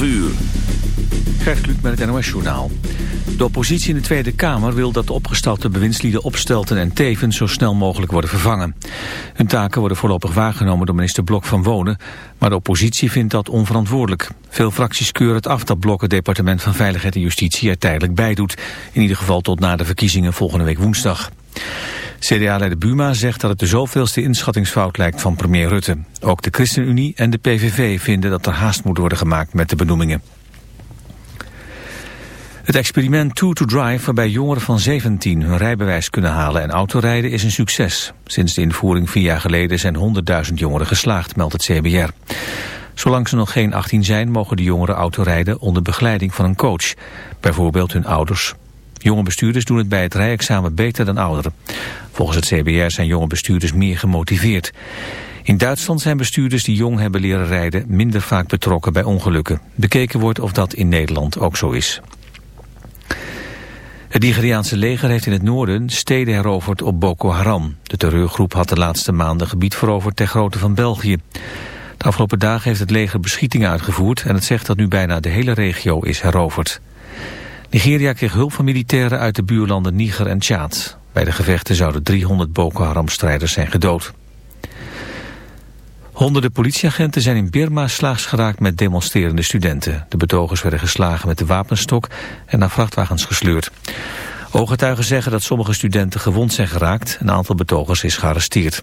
12 uur. Gert met het NOS-journaal. De oppositie in de Tweede Kamer wil dat de opgestapte bewindslieden Opstelten en Teven zo snel mogelijk worden vervangen. Hun taken worden voorlopig waargenomen door minister Blok van Wonen, maar de oppositie vindt dat onverantwoordelijk. Veel fracties keuren het af dat Blok het departement van Veiligheid en Justitie er tijdelijk bijdoet, in ieder geval tot na de verkiezingen volgende week woensdag. CDA-leider Buma zegt dat het de zoveelste inschattingsfout lijkt van premier Rutte. Ook de ChristenUnie en de PVV vinden dat er haast moet worden gemaakt met de benoemingen. Het experiment Two to Drive, waarbij jongeren van 17 hun rijbewijs kunnen halen en autorijden, is een succes. Sinds de invoering vier jaar geleden zijn 100.000 jongeren geslaagd, meldt het CBR. Zolang ze nog geen 18 zijn, mogen de jongeren autorijden onder begeleiding van een coach. Bijvoorbeeld hun ouders. Jonge bestuurders doen het bij het rijexamen beter dan ouderen. Volgens het CBR zijn jonge bestuurders meer gemotiveerd. In Duitsland zijn bestuurders die jong hebben leren rijden minder vaak betrokken bij ongelukken. Bekeken wordt of dat in Nederland ook zo is. Het Nigeriaanse leger heeft in het noorden steden heroverd op Boko Haram. De terreurgroep had de laatste maanden gebied veroverd ter grootte van België. De afgelopen dagen heeft het leger beschietingen uitgevoerd... en het zegt dat nu bijna de hele regio is heroverd. Nigeria kreeg hulp van militairen uit de buurlanden Niger en Tjaad. Bij de gevechten zouden 300 Boko Haram-strijders zijn gedood. Honderden politieagenten zijn in Birma slaags geraakt met demonstrerende studenten. De betogers werden geslagen met de wapenstok en naar vrachtwagens gesleurd. Ooggetuigen zeggen dat sommige studenten gewond zijn geraakt. Een aantal betogers is gearresteerd.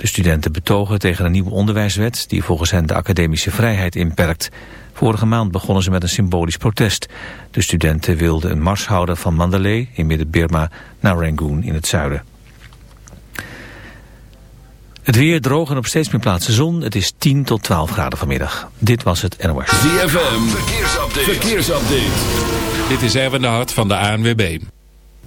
De studenten betogen tegen een nieuwe onderwijswet... die volgens hen de academische vrijheid inperkt. Vorige maand begonnen ze met een symbolisch protest. De studenten wilden een mars houden van Mandalay in midden-Birma... naar Rangoon in het zuiden. Het weer droog en op steeds meer plaatsen zon. Het is 10 tot 12 graden vanmiddag. Dit was het NOS. ZFM, verkeersupdate. verkeersupdate. Dit is Erwin de Hart van de ANWB.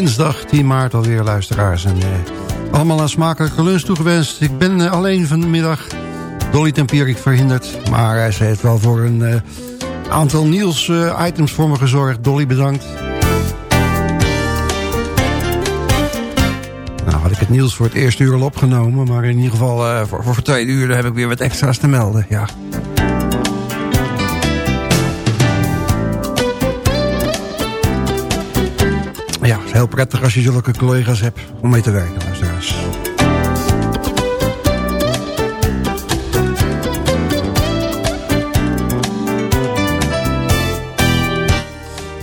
Dinsdag 10 maart alweer, luisteraars. En, eh, allemaal een smakelijke lunch toegewenst. Ik ben uh, alleen vanmiddag. Dolly Tempierik verhinderd. Maar hij heeft wel voor een uh, aantal Niels-items voor me gezorgd. Dolly, bedankt. Nou had ik het nieuws voor het eerste uur al opgenomen... maar in ieder geval voor, voor, voor twee uur heb ik weer wat extra's te melden. Ja. Heel prettig als je zulke collega's hebt om mee te werken.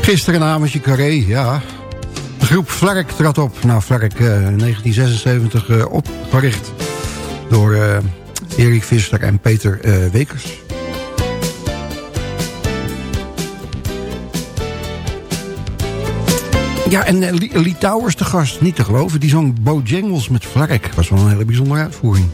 Gisteren een avondje Carré, ja. De groep Vlerk trad op. Nou, Vlerk, uh, 1976 uh, opgericht door uh, Erik Visser en Peter Wekers. Ja, en uh, Lee Towers de gast, niet te geloven. Die zong Bojangles met Vlerk. Was wel een hele bijzondere uitvoering.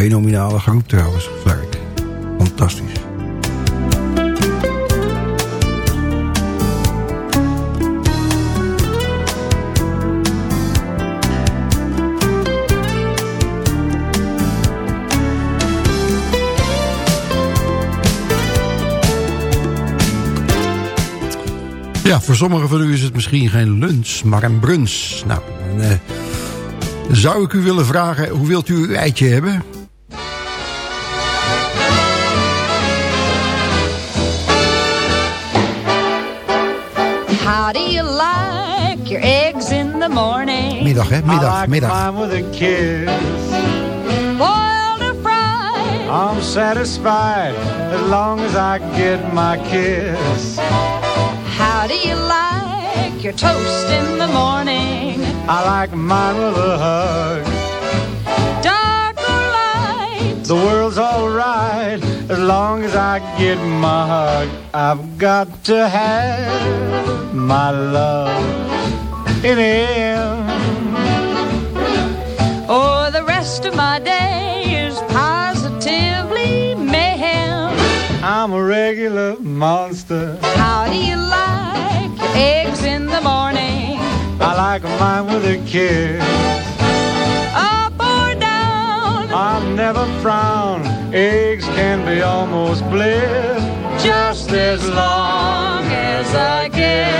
fenomenale groep trouwens, Flark. Fantastisch. Voor sommigen van u is het misschien geen lunch, maar een brunch. Nou, en, uh, zou ik u willen vragen, hoe wilt u uw eitje hebben? How do you like your eggs in the morning? Middag, hè? Middag, like middag. With a kiss. Boiled or fried? I'm satisfied as long as I get my kiss. How do you like your toast in the morning? I like mine with a hug. Dark or light? The world's alright as long as I get my hug. I've got to have my love in him. Oh, the rest of my day is positively mayhem. I'm a regular monster. How do you like eggs in the morning? I like mine with a kiss. Up or down? I never frown. Eggs can be almost bliss. Just as long as I get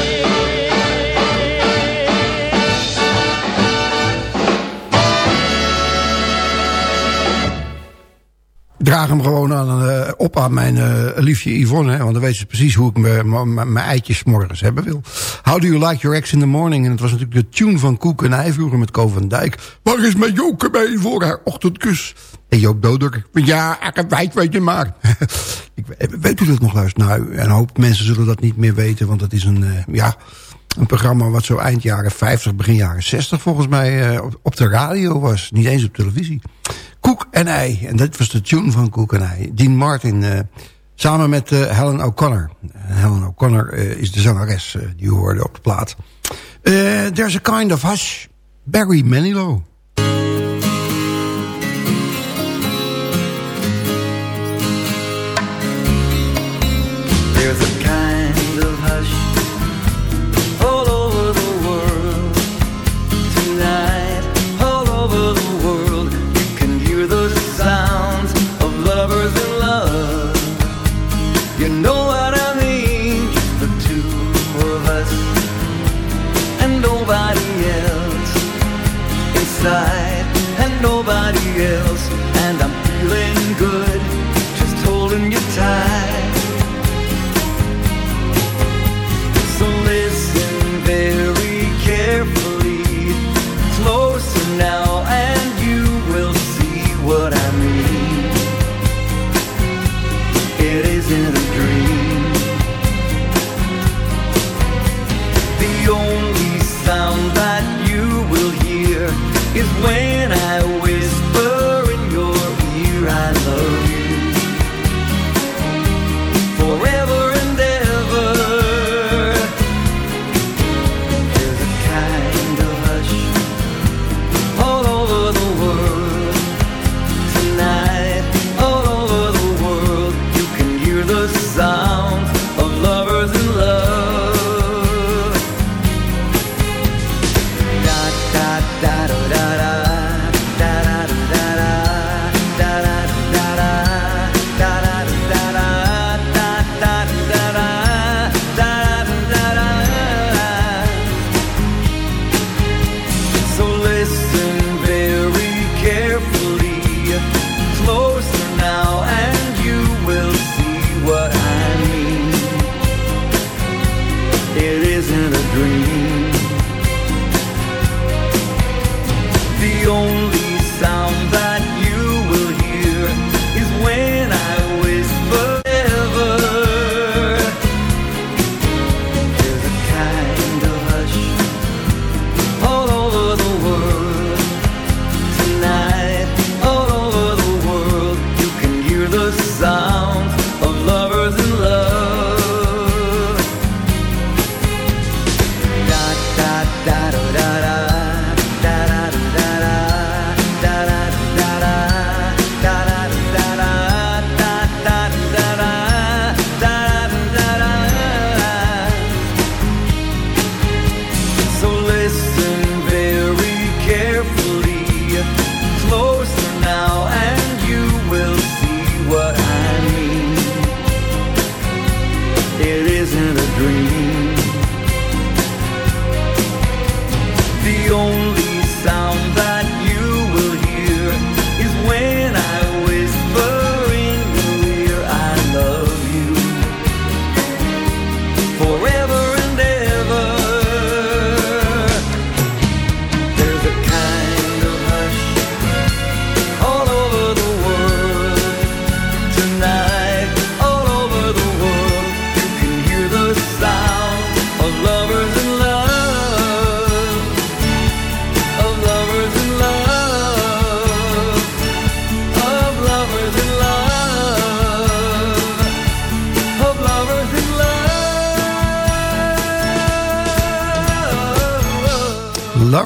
Draag hem gewoon aan, uh, op aan mijn uh, liefje Yvonne. Hè, want dan weet ze precies hoe ik mijn eitjes morgens hebben wil. How do you like your eggs in the morning? En het was natuurlijk de tune van Koek en hij met Ko van Dijk. Waar is mijn Joke bij voor haar ochtendkus? En Joop Doder. Ja, ik weet je maar. ik, weet u dat nog luisteren? Nou, een hoop mensen zullen dat niet meer weten. Want het is een, uh, ja, een programma wat zo eind jaren 50, begin jaren 60 volgens mij op de radio was. Niet eens op televisie. Koek en Ei. En dat was de tune van Koek en Ei. Dean Martin, uh, samen met uh, Helen O'Connor. Helen O'Connor is de zangeres die u hoorde op de plaat. there's a kind of hush. Barry Manilow.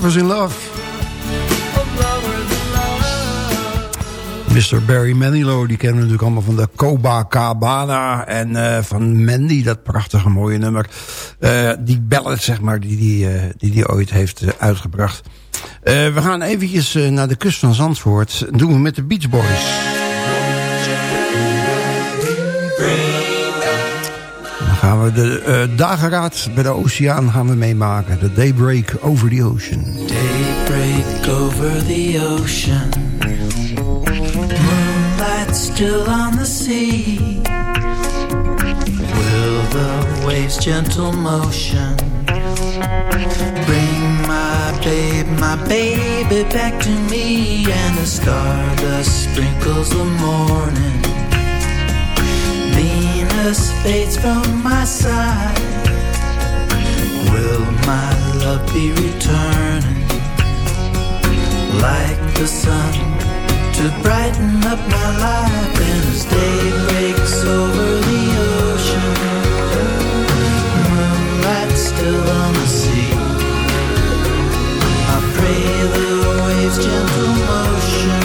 Lovers in Love. Mr. Barry Manilow, die kennen we natuurlijk allemaal van de Coba Cabana. En eh, van Mandy, dat prachtige mooie nummer. Eh, die ballad, zeg maar, die, die, eh, die die ooit heeft uitgebracht. we gaan eventjes naar de kust van Zandvoort. Dat doen we met de Beach Boys. gaan we de uh, dageraad bij de oceaan gaan we meemaken. The Daybreak Over the Ocean. Daybreak over the ocean. Moonlight still on the sea. Will the waves gentle motion. Bring my babe, my baby back to me. And the star the sprinkles the morning. sadness fades from my side. Will my love be returning like the sun to brighten up my life? And as day breaks over the ocean, moonlight still on the sea. I pray the waves' gentle motion.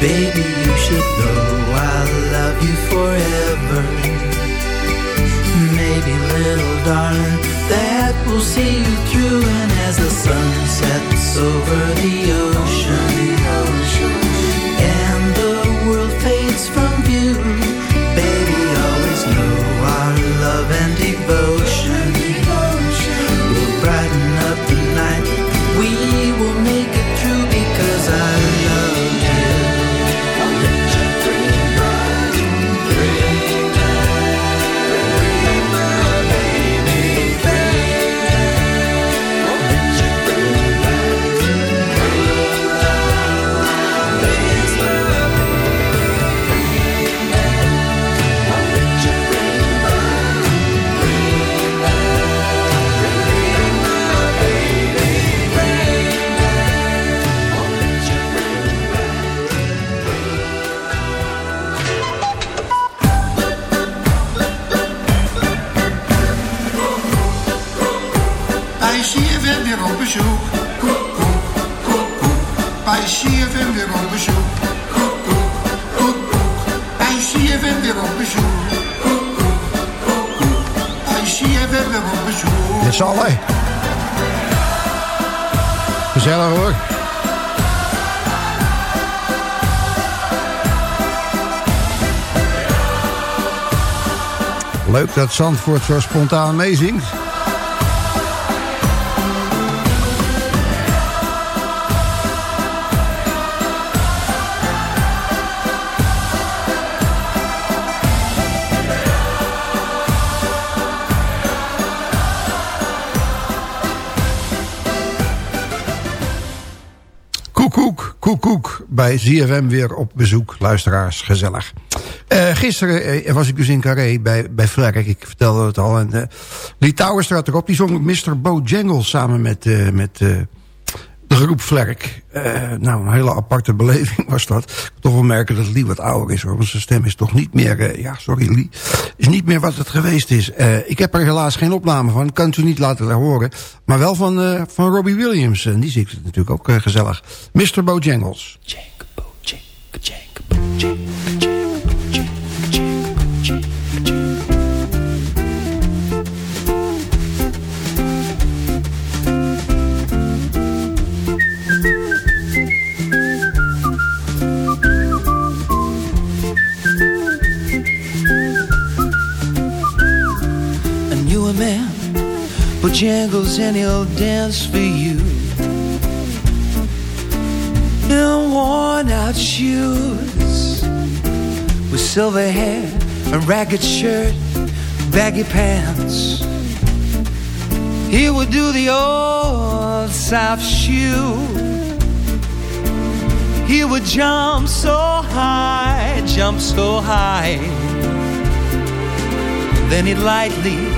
Baby, you should know I'll love you forever. Maybe, little darling, that will see you through. And as the sun sets over the ocean, and op bezoek. Koek, koek. Bij CFM weer op bezoek. Koek, koek, koek, koek. Bij CFM weer op bezoek. Koek, koek, koek, koek. Bij CFM weer op bezoek. Met z'n allen. Gezellig hoor. Leuk dat Zandvoort zo spontaan meezingt. Koekoek. Bij ZFM weer op bezoek. Luisteraars, gezellig. Eh, gisteren eh, was ik dus in Carré bij, bij Vlerk. Ik vertelde het al. En uh, erop. Die zong Mr. Bojangles samen met, met groep Vlerk. Eh, nou, een hele aparte beleving was dat. Ik toch wel merken dat Lee wat ouder is. Hoor. Want zijn stem is toch niet meer... eh, ja, sorry Lee. Is niet meer wat het geweest is. Eh, ik heb er helaas geen opname van. Kan het u niet laten horen. Maar wel van, van Robbie Williams. En die zingt het natuurlijk ook gezellig. Mr. Bojangles. I knew a man, Bojangles, and he'll dance for you. In worn out shoes, with silver hair, a ragged shirt, baggy pants. He would do the old South shoe. He would jump so high, jump so high. Then he'd lightly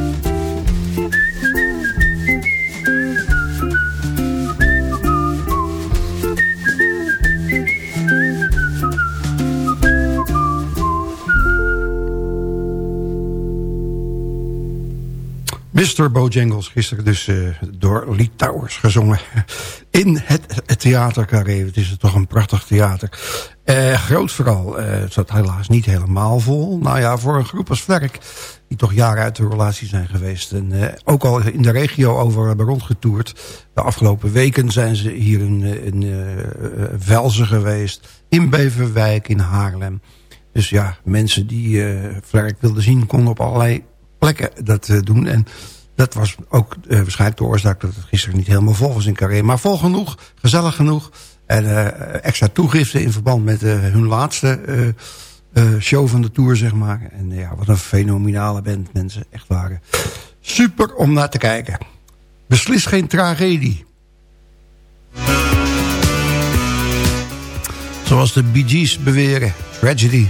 Mr. Bojangles, gisteren dus eh, door Lee Towers gezongen. In het, het. Het is toch een prachtig theater. Eh, groot vooral. eh, het zat helaas niet helemaal vol. Nou ja, voor een groep als Vlerk... die toch jaren uit de relatie zijn geweest... en ook al in de regio over hebben rondgetoerd. De afgelopen weken zijn ze hier in, in Velzen geweest... in Beverwijk, in Haarlem... Dus ja, mensen die eh Vlerk wilden zien... konden op allerlei plekken dat eh, doen. En dat was ook eh, waarschijnlijk de oorzaak... dat het gisteren niet helemaal vol was in Carré. Maar vol genoeg, gezellig genoeg. En eh, extra toegiften in verband met hun laatste show van de tour, zeg maar. En ja, wat een fenomenale band mensen echt waren. Super om naar te kijken. Beslis geen tragedie. Zoals de Bee Gees beweren. Tragedy.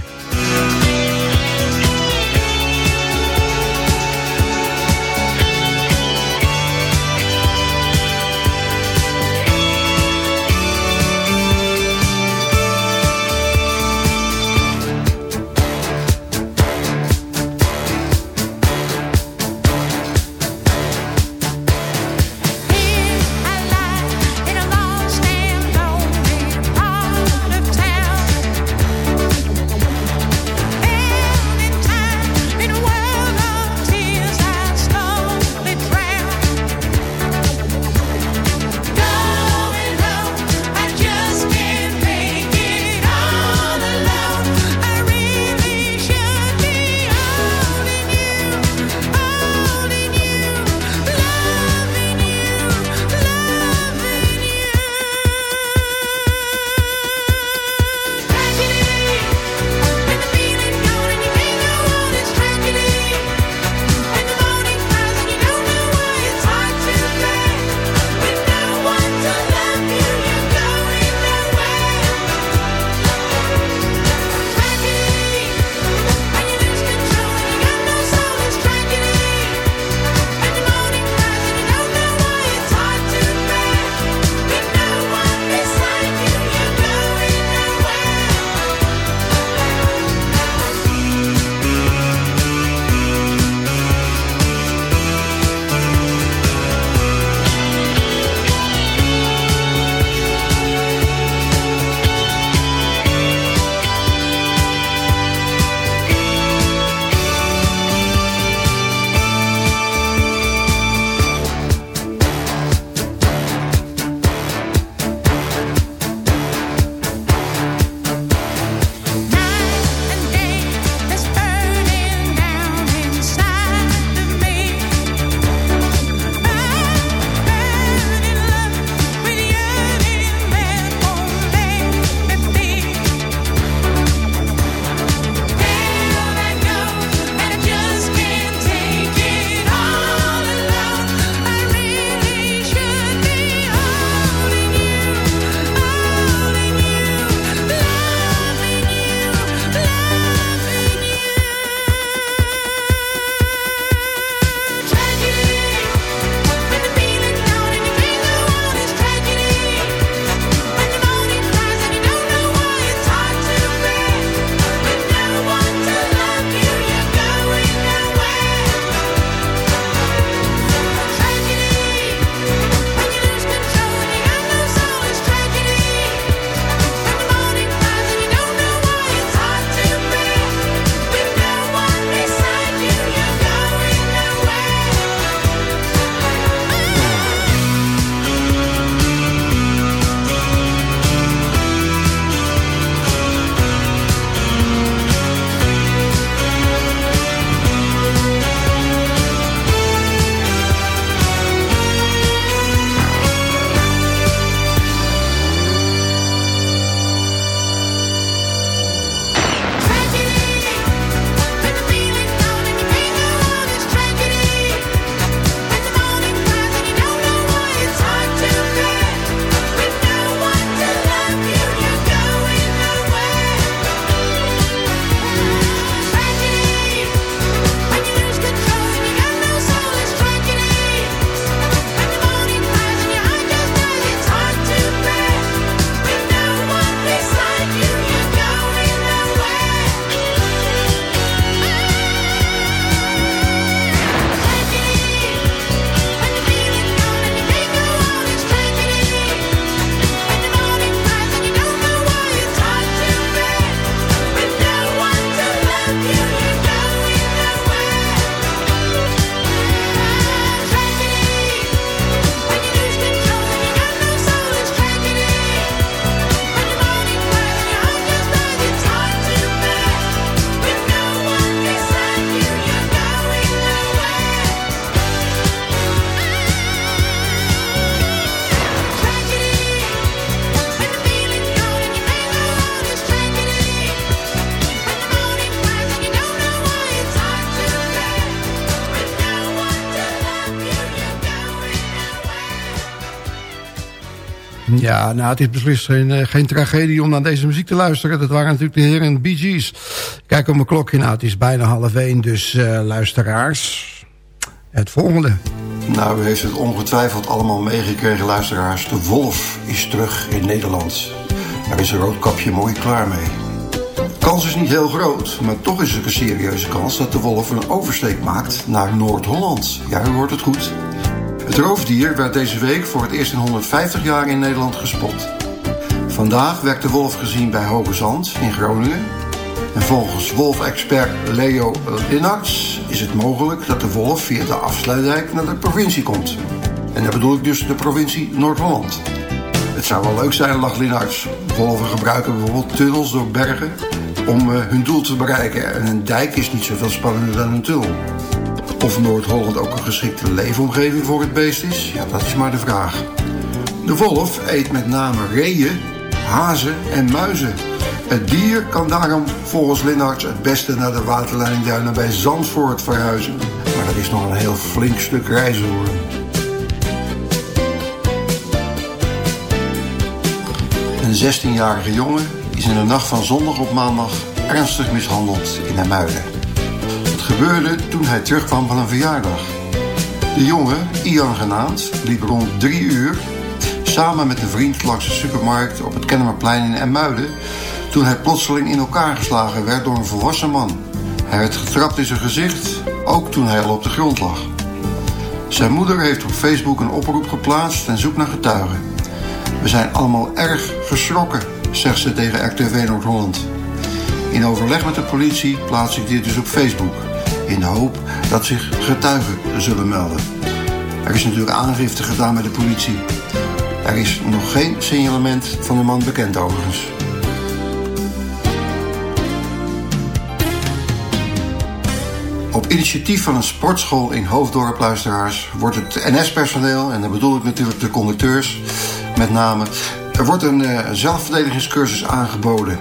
Ja, nou, het is beslist geen, eh, geen tragedie om naar deze muziek te luisteren. Dat waren natuurlijk de heren Bee Gees. Kijk op mijn klokje, nou, het is bijna half één, dus uh, luisteraars. Het volgende. Nou, u heeft het ongetwijfeld allemaal meegekregen, luisteraars. De wolf is terug in Nederland. Daar is een roodkapje mooi klaar mee. De kans is niet heel groot, maar toch is er een serieuze kans... dat de wolf een oversteek maakt naar Noord-Holland. Ja, u hoort het goed. Het roofdier werd deze week voor het eerst in 150 jaar in Nederland gespot. Vandaag werd de wolf gezien bij Hoge Zand in Groningen. En volgens wolfexpert Leo Linnarts is het mogelijk dat de wolf via de afsluitdijk naar de provincie komt. En daar bedoel ik dus de provincie Noord-Holland. Het zou wel leuk zijn, lacht Linnarts. Wolven gebruiken bijvoorbeeld tunnels door bergen om uh, hun doel te bereiken. En een dijk is niet zoveel spannender dan een tunnel. Of Noord-Holland ook een geschikte leefomgeving voor het beest is, ja, dat is maar de vraag. De wolf eet met name reeën, hazen en muizen. Het dier kan daarom volgens Linnarts het beste naar de waterleidingduinen bij Zandvoort verhuizen. Maar dat is nog een heel flink stuk reizen hoor. Een 16-jarige jongen is in de nacht van zondag op maandag ernstig mishandeld in Amuiden. Gebeurde toen hij terugkwam van een verjaardag. De jongen, Ian genaamd, liep rond drie uur samen met een vriend langs de supermarkt op het Kennemerplein in Emmuiden toen hij plotseling in elkaar geslagen werd door een volwassen man. Hij werd getrapt in zijn gezicht, ook toen hij al op de grond lag. Zijn moeder heeft op Facebook een oproep geplaatst en zoekt naar getuigen. We zijn allemaal erg geschrokken, zegt ze tegen RTV Noord-Holland. In overleg met de politie plaats ik dit dus op Facebook. In de hoop dat zich getuigen zullen melden. Er is natuurlijk aangifte gedaan bij de politie. Er is nog geen signalement van de man bekend overigens. Op initiatief van een sportschool in Hoofddorp, luisteraars, wordt het NS-personeel, en dan bedoel ik natuurlijk de conducteurs met name, er wordt een uh, zelfverdedigingscursus aangeboden.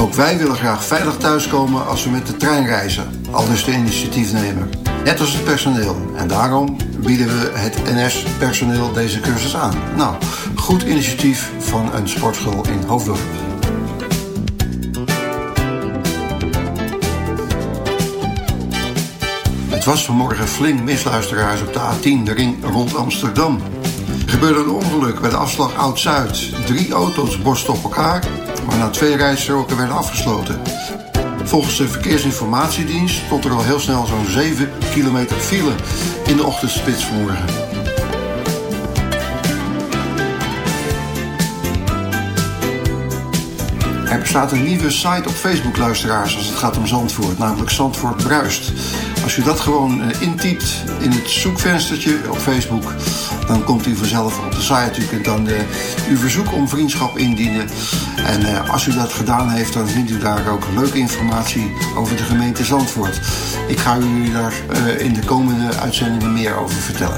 Ook wij willen graag veilig thuiskomen als we met de trein reizen, al dus de initiatiefnemer. Net als het personeel. En daarom bieden we het NS-personeel deze cursus aan. Nou, goed initiatief van een sportschool in Hoofddorp. Het was vanmorgen flink misluisteraars op de A10, de ring rond Amsterdam. Er gebeurde een ongeluk bij de afslag Oud-Zuid. Drie auto's borsten op elkaar, waarna twee rijstroken werden afgesloten. Volgens de Verkeersinformatiedienst stond er al heel snel zo'n 7 kilometer file in de ochtendspits vanmorgen. Er bestaat een nieuwe site op Facebook, luisteraars, als het gaat om Zandvoort, namelijk Zandvoort Bruist. Als u dat gewoon uh, intypt in het zoekvenstertje op Facebook, dan komt u vanzelf op de site. U kunt dan uh, uw verzoek om vriendschap indienen. En uh, als u dat gedaan heeft, dan vindt u daar ook leuke informatie over de gemeente Zandvoort. Ik ga u daar in de komende uitzendingen meer over vertellen.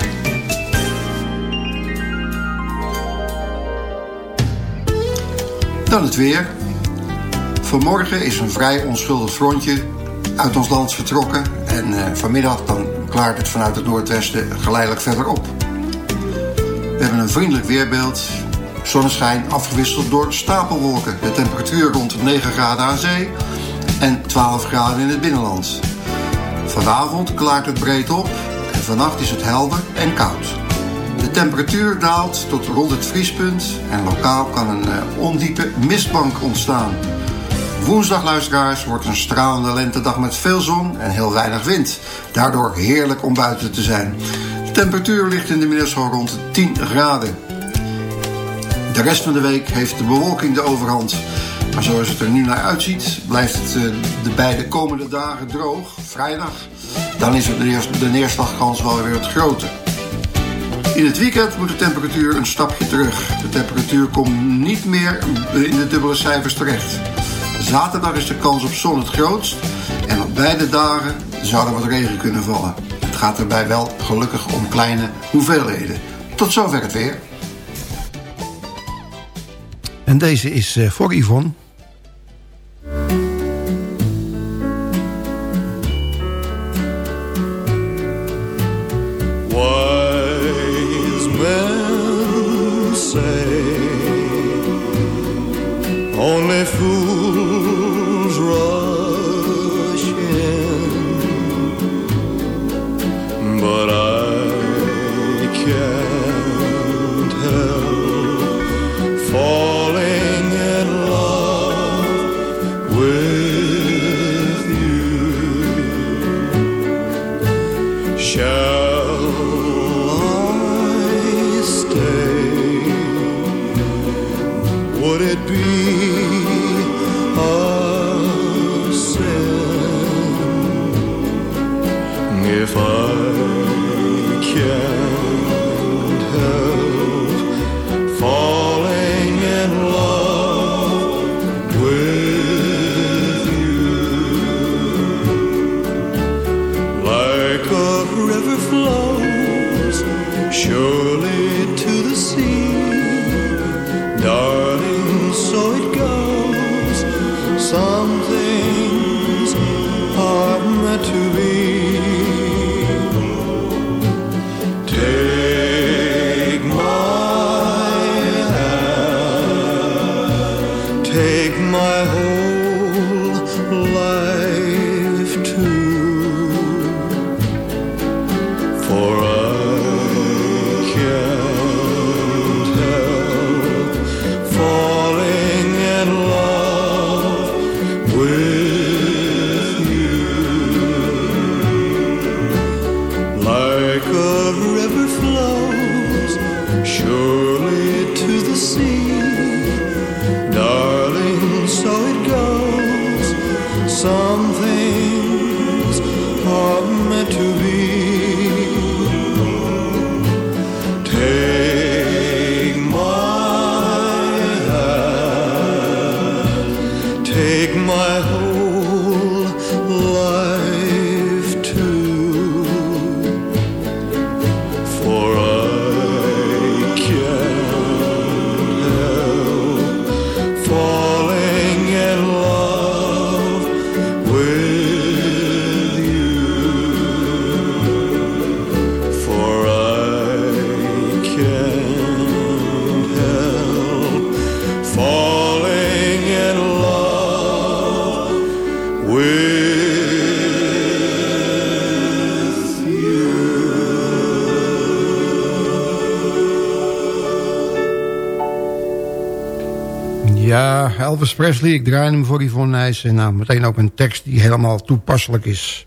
Dan het weer. Vanmorgen is een vrij onschuldig frontje uit ons land vertrokken. En vanmiddag dan klaart het vanuit het noordwesten geleidelijk verder op. We hebben een vriendelijk weerbeeld. Zonneschijn afgewisseld door stapelwolken. De temperatuur rond 9 graden aan zee en 12 graden in het binnenland. Vanavond klaart het breed op en vannacht is het helder en koud. De temperatuur daalt tot rond het vriespunt en lokaal kan een uh, ondiepe mistbank ontstaan. Woensdag, luisteraars, wordt een stralende lentedag met veel zon en heel weinig wind. Daardoor heerlijk om buiten te zijn. Temperatuur ligt in de middag zo rond de 10 graden. De rest van de week heeft de bewolking de overhand. Maar zoals het er nu naar uitziet, blijft het eh, de beide komende dagen droog. Vrijdag, dan is de neerslagkans wel weer het groter. In het weekend moet de temperatuur een stapje terug. De temperatuur komt niet meer in de dubbele cijfers terecht. Zaterdag is de kans op zon het grootst en op beide dagen zou er wat regen kunnen vallen. Gaat daarbij wel gelukkig om kleine hoeveelheden. Tot zover het weer. En deze is uh, voor Yvonne. for Elvis Presley. Ik draai hem voor Yvonne Nijs. En nou, meteen ook een tekst die helemaal toepasselijk is.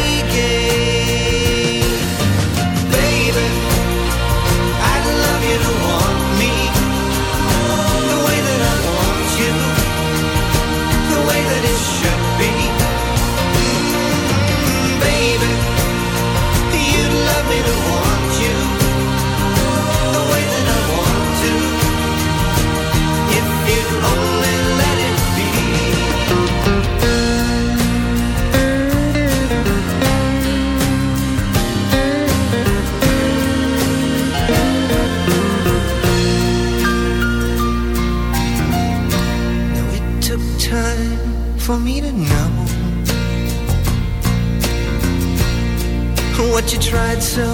what you tried so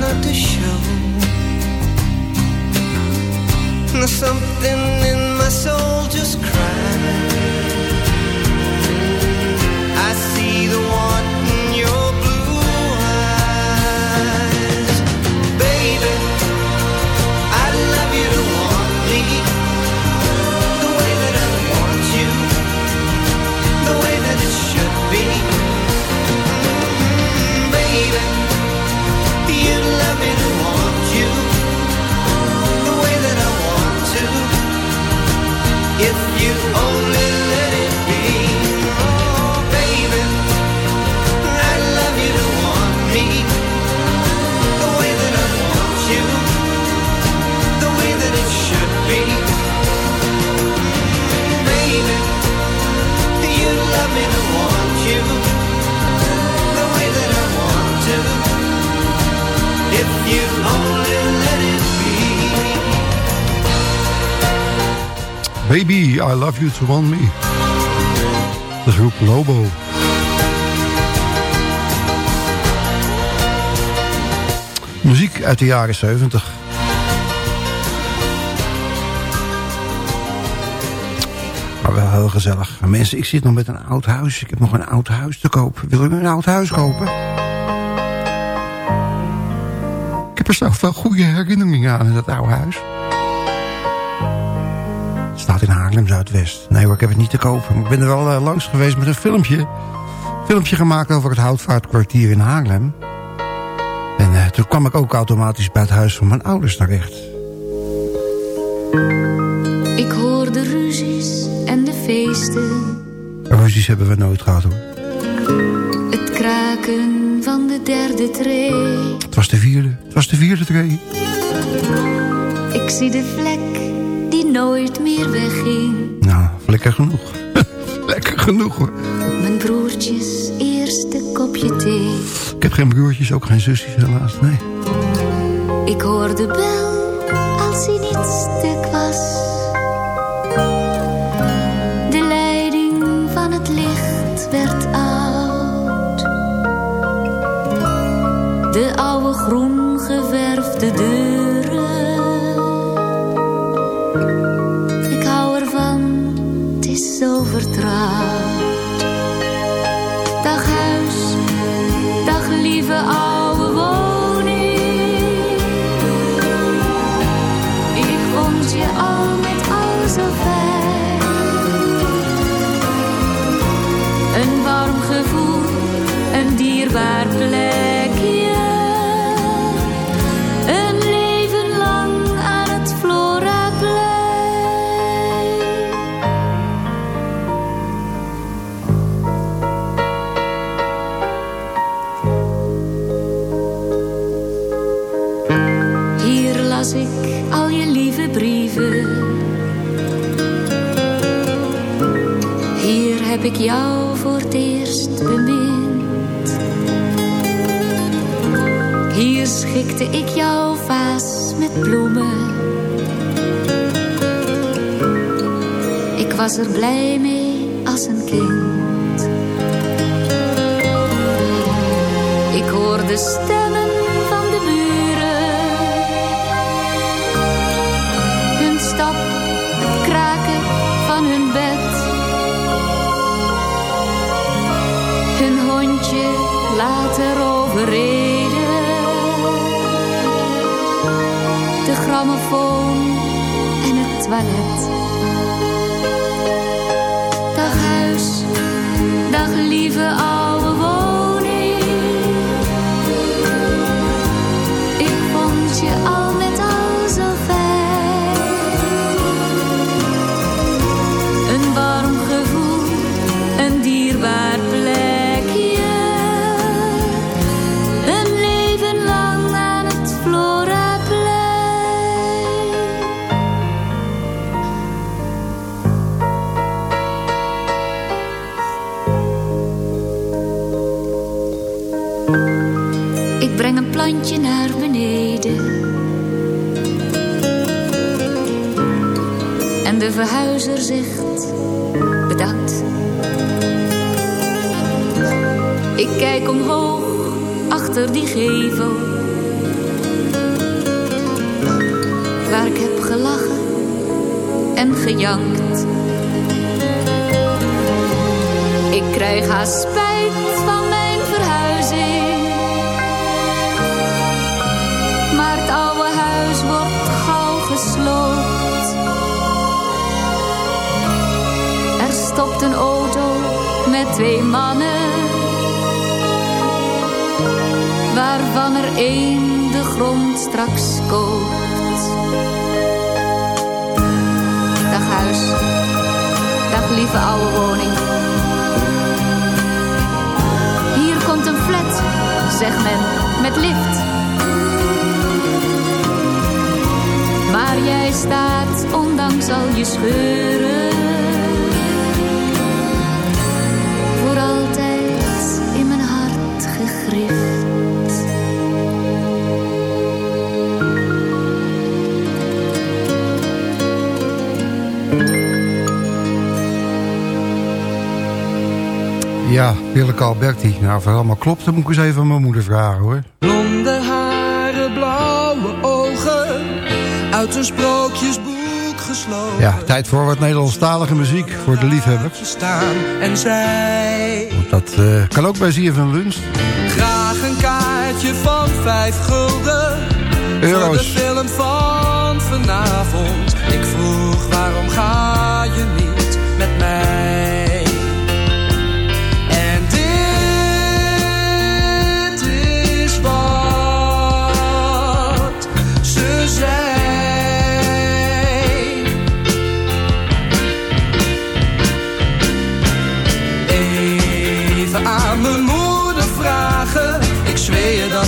not to show. There's something in my soul just cried. I see the want Baby, I love you to want me. Dat is Roep Lobo. Muziek uit de jaren 70. Maar wel heel gezellig. Mensen, ik zit nog met een oud huis. Ik heb nog een oud huis te koop. Wil u een oud huis kopen? Ik heb er zelf wel goede herinneringen aan in dat oude huis. Haarlem Zuidwest. Nee hoor, ik heb het niet te kopen. Maar ik ben er wel eh, langs geweest met een filmpje. filmpje gemaakt over het Houtvaartkwartier in Haarlem. En eh, toen kwam ik ook automatisch bij het huis van mijn ouders terecht. Ik hoor de ruzies en de feesten. Ruzies hebben we nooit gehad hoor. Het kraken van de derde tree. Het was de vierde. Het was de vierde tree. Ik zie de vlek nooit meer wegging. Nou, lekker genoeg. lekker genoeg hoor. Mijn broertjes eerste kopje thee. Ik heb geen broertjes, ook geen zusjes helaas. Nee. Ik hoor de bel als hij niet stuk was. De leiding van het licht werd oud. De oude groen geverfde deuren. Ik was er blij mee als een kind. Ik hoorde stemmen van de buren. Hun stap, het kraken van hun bed. Hun hondje later overreden. Toilet. Dag huis, dag lieve grond straks koopt. Dag huis, dag lieve oude woning. Hier komt een flat, zegt men, met lift. Waar jij staat, ondanks al je scheuren. Willeke Alberti. Nou, of het allemaal klopt, dan moet ik eens even aan mijn moeder vragen, hoor. Blonde haren, blauwe ogen, uit een sprookjesboek gesloten. Ja, tijd voor wat Nederlandstalige muziek voor de liefhebber. Staan en zij Want dat eh, kan ook bij van Lunch. graag een kaartje van vijf gulden. Voor de film van vanavond. Ik vroeg waarom ga je niet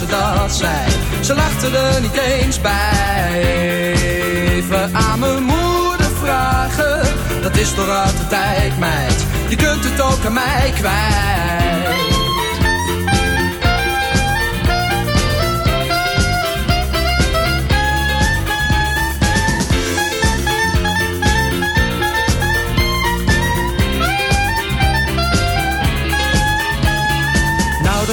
Dat ze. Ze lachte er niet eens bij. Even aan mijn moeder vragen. Dat is toch de tijd, meid. Je kunt het ook aan mij kwijt.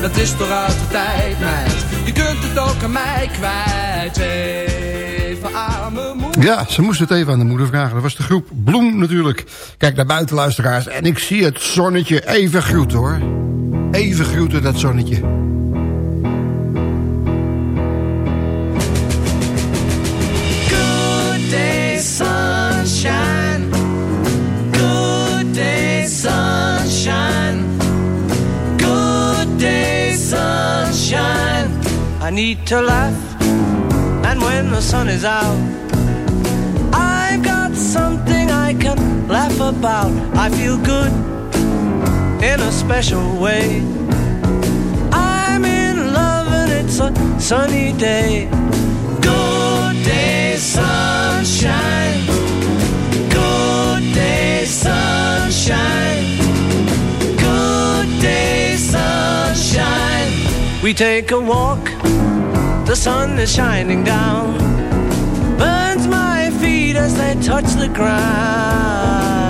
dat is toch uit de tijd, meid. Je kunt het ook aan mij kwijt. Even aan moeder. Ja, ze moest het even aan de moeder vragen. Dat was de groep Bloem natuurlijk. Kijk naar buiten, luisteraars. En ik zie het zonnetje even groeten, hoor. Even groeten, dat zonnetje. I need to laugh, and when the sun is out, I've got something I can laugh about. I feel good in a special way. I'm in love, and it's a sunny day. Good day, sunshine. We take a walk, the sun is shining down, burns my feet as they touch the ground.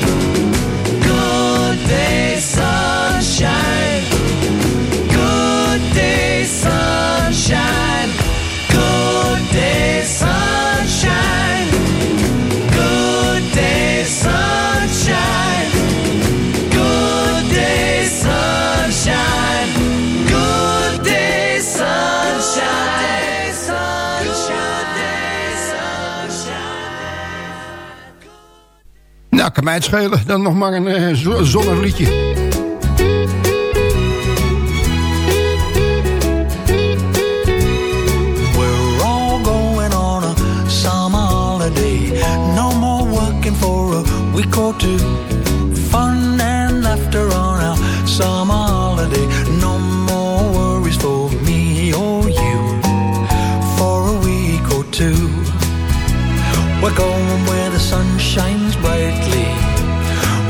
Kan mij. Dan nog maar een eh, zo- zonnig liedje. We're all going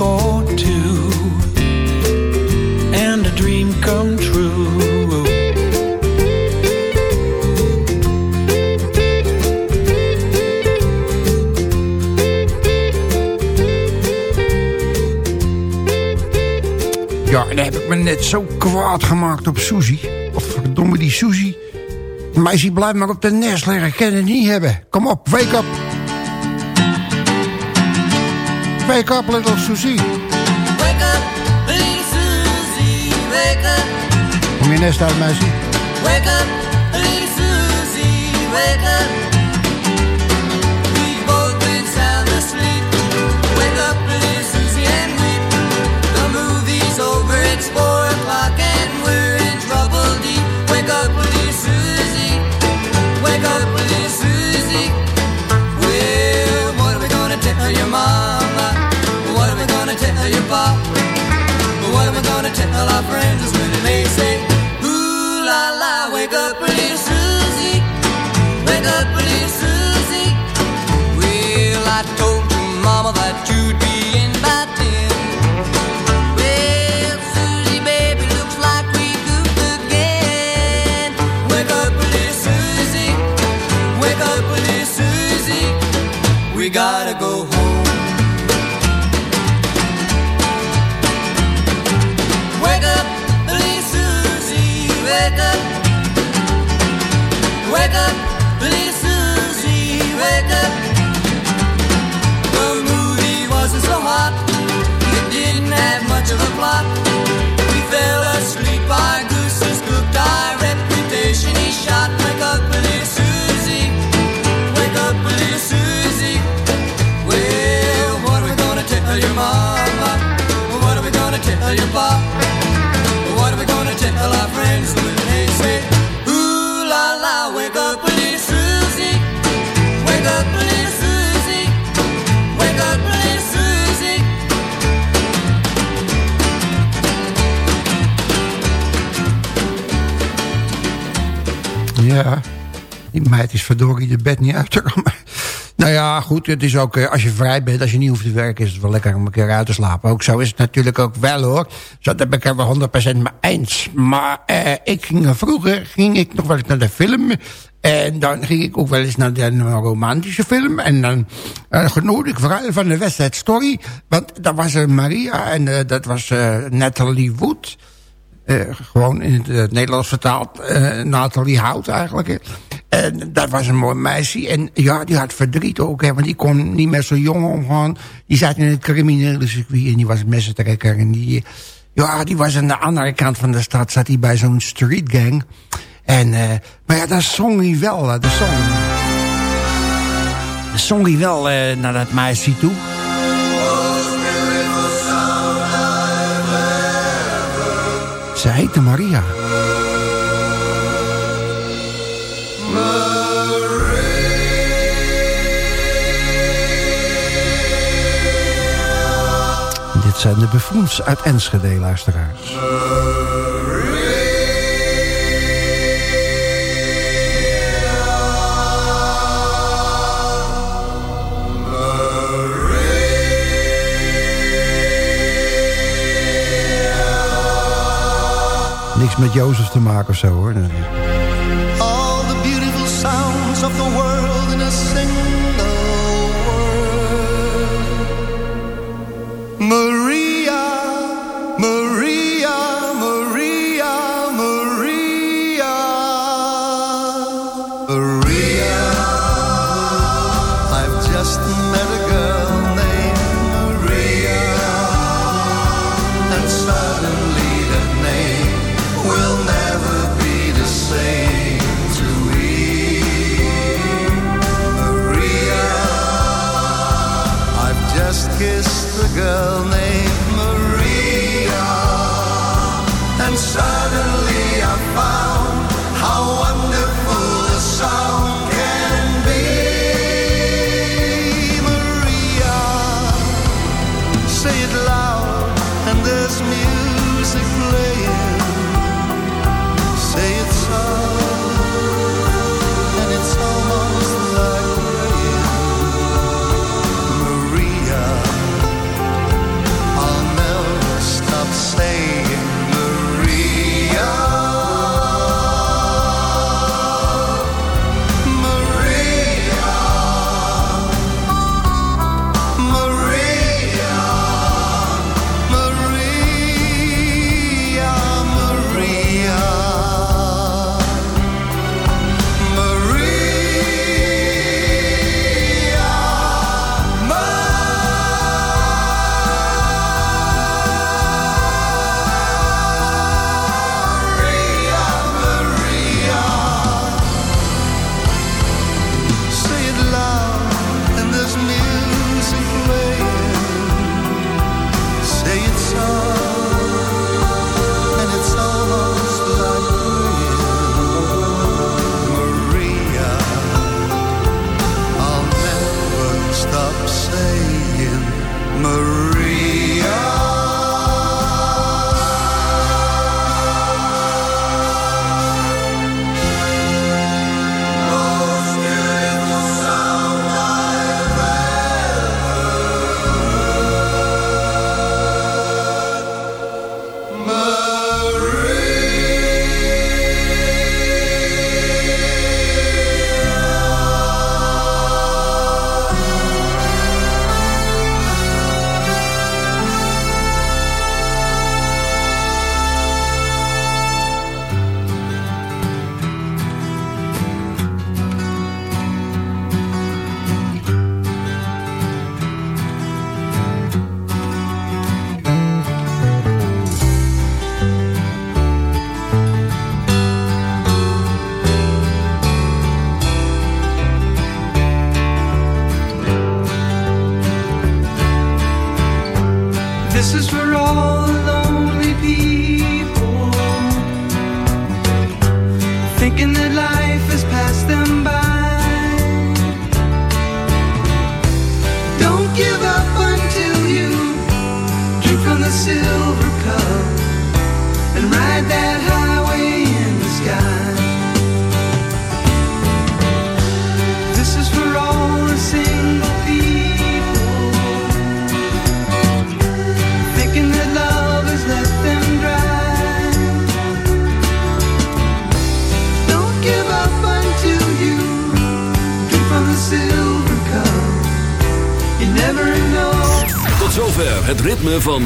Or two, and a dream come true. Ja, heb ik me net zo kwaad gemaakt op Suzy. Of verdomme die Suzy. Meisje, blijf maar op de nest liggen. Ik kan het niet hebben. Kom op, wake up. Wake up, little Suzy. Wake up, little Susie, wake up. Kom je nest uit, meisje. Wake up, little Susie, wake up. Tell our friends when they say, Ooh la la, wake up, little Susie, to the plot. We fell asleep by Goose's cooked eye. Reputation he shot. Wake up, little Susie. Wake up, little Susie. Well, what are we gonna tell your mama? What are we gonna tell your pop? What are we gonna tell our friends? Ja, die meid is verdorie de bed niet uit te komen. Nou ja, goed, het is ook, eh, als je vrij bent, als je niet hoeft te werken... is het wel lekker om een keer uit te slapen. Ook zo is het natuurlijk ook wel, hoor. Zo, dat ben ik er wel 100% mee eens. Maar eh, ik ging, vroeger ging ik nog wel eens naar de film... En dan ging ik ook wel eens naar de romantische film. En dan uh, genoot ik vooral van de West Side Story. Want dat was een Maria en eh, dat was eh, Natalie Wood. Eh, gewoon in het eh, Nederlands vertaald eh, Nathalie Hout eigenlijk. En dat was een mooi meisje. En ja, die had verdriet ook. Hè, want die kon niet meer zo jong omgaan. Die zat in het criminele circuit. En die was messentrekker. En die, ja, die was aan de andere kant van de stad. Zat hij bij zo'n streetgang. En, maar ja, daar zong hij wel. Daar zong, zong hij wel naar dat meisje toe. Ze heette Maria. Dit zijn de buffoons uit Enschede, luisteraars. Niks met Jozef te maken of zo, hoor. All the beautiful sounds of the world